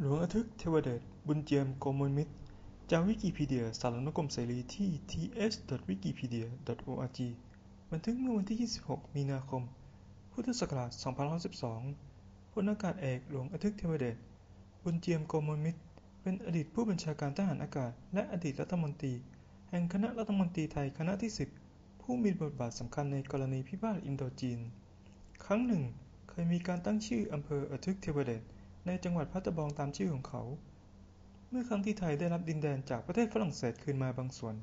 หลวงอาทิตย์เทวเดช บุญเจียมโกมลมิตร จากวิกิพีเดีย สารานุกรมเสรีที่ th.wikipedia.org บันทึกเมื่อวันที่ 26 มีนาคม พุทธศักราช 2512พลอากาศเอกหลวงอาทิตย์เทวเดช บุญเจียมโกมลมิตร เป็นอดีตผู้บัญชาการทหารอากาศ และอดีตรัฐมนตรี แห่งคณะรัฐมนตรีไทยคณะที่ 10 ผู้มีบทบาทสำคัญในกรณีพิพาทอินโดจีน ครั้งหนึ่ง เคยมีการตั้งชื่ออำเภออาทิตย์เทวเดช ในจังหวัดพัทบองตามชื่อของเขา เมื่อครั้งที่ไทยได้รับดินแดนจากประเทศฝรั่งเศสคืนมาบางส่วน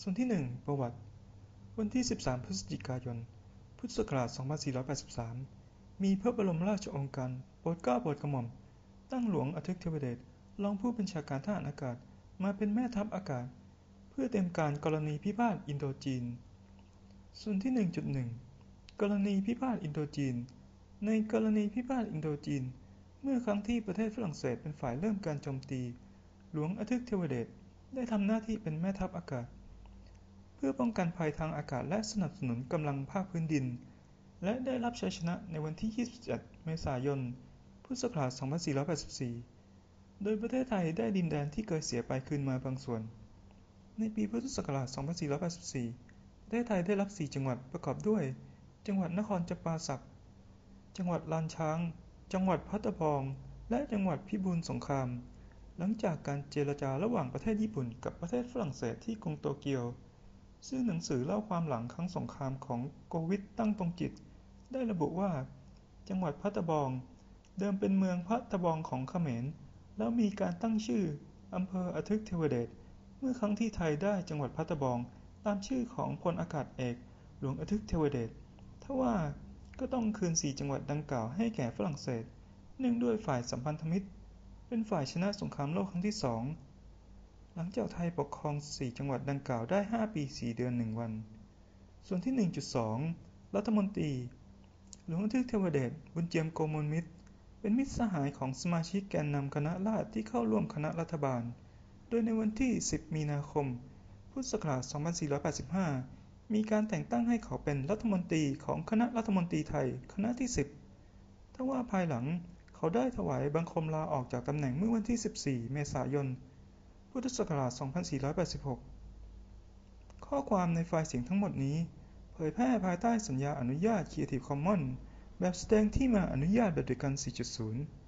ส่วนที่ 1 ประวัติ วันที่ 13 พฤศจิกายน พุทธศักราช 2483 มีพระบรมราชโองการโปรดเกล้าโปรดกระหม่อม ตั้งหลวงอาทิตย์เทวเดชรองผู้บัญชาการทหารอากาศมาเป็นแม่ทัพอากาศ เพื่อเตรียมการกรณีพิพาทอินโดจีน ส่วนที่ 1.1 กรณีพิพาทอินโดจีน ในกรณีพิพาทอินโดจีน เมื่อครั้งที่ประเทศฝรั่งเศสเป็นฝ่ายเริ่มการโจมตี หลวงอาทิตย์เทวเดชได้ทำหน้าที่เป็นแม่ทัพอากาศ เพื่อป้องกันภัยทางอากาศและสนับสนุนกำลังภาคพื้นดิน และได้รับชัยชนะในวันที่ 27 เมษายน พุทธศักราช 2484 โดยประเทศไทยได้ดินแดนที่เคยเสียไปคืนมาบางส่วน ในปีพุทธศักราช 2484 ประเทศไทยได้รับ 4 จังหวัดประกอบด้วย จังหวัดนครจำปาสัก จังหวัดลานช้าง จังหวัดพัทบอง และจังหวัดพิบูลสงคราม หลังจากการเจรจาระหว่างประเทศญี่ปุ่นกับประเทศฝรั่งเศสที่กรุงโตเกียว ซึ่งหนังสือเล่าความหลังครั้งสงครามของโกวิดตั้งตรงจิต ได้ระบุว่า จังหวัดพัทบอง เดิมเป็นเมืองพัทบองของเขมร แล้วมีการตั้งชื่ออำเภออทิตย์เทวเดช เมื่อครั้งที่ไทยได้จังหวัดพัทบองตามชื่อของพลอากาศเอก หลวงอทิตย์เทวเดชทว่า ก็ต้องคืนสี่จังหวัดดังกล่าวให้แก่ฝรั่งเศส เนื่องด้วยฝ่ายสัมพันธมิตร เป็นฝ่ายชนะสงครามโลกครั้งที่สอง หลังจากไทยปกครองสี่จังหวัดดังกล่าวได้ 5 ปี 4 เดือน 1 วัน ส่วนที่ 1.2 รัฐมนตรี หลวงทิตย์เทวเดช บุญเจียมโกมลมิตร เป็นมิตรสหายของสมาชิกแกนนำคณะราษฎรที่เข้าร่วมคณะรัฐบาล โดยในวันที่ 10 มีนาคม พุทธศักราช 2485 มีการแต่งตั้งให้เขาเป็นรัฐมนตรีของคณะรัฐมนตรีไทยคณะที่ 10 ทว่าภายหลังเขาได้ถวายบังคมลาออกจากตำแหน่งเมื่อวันที่ 14 เมษายน พุทธศักราช 2486 ข้อความในไฟล์เสียงทั้งหมดนี้ เผยแพร่ภายใต้สัญญาอนุญาต Creative Commons แบบแสดงที่มาอนุญาตแบบเดียวกัน 4.0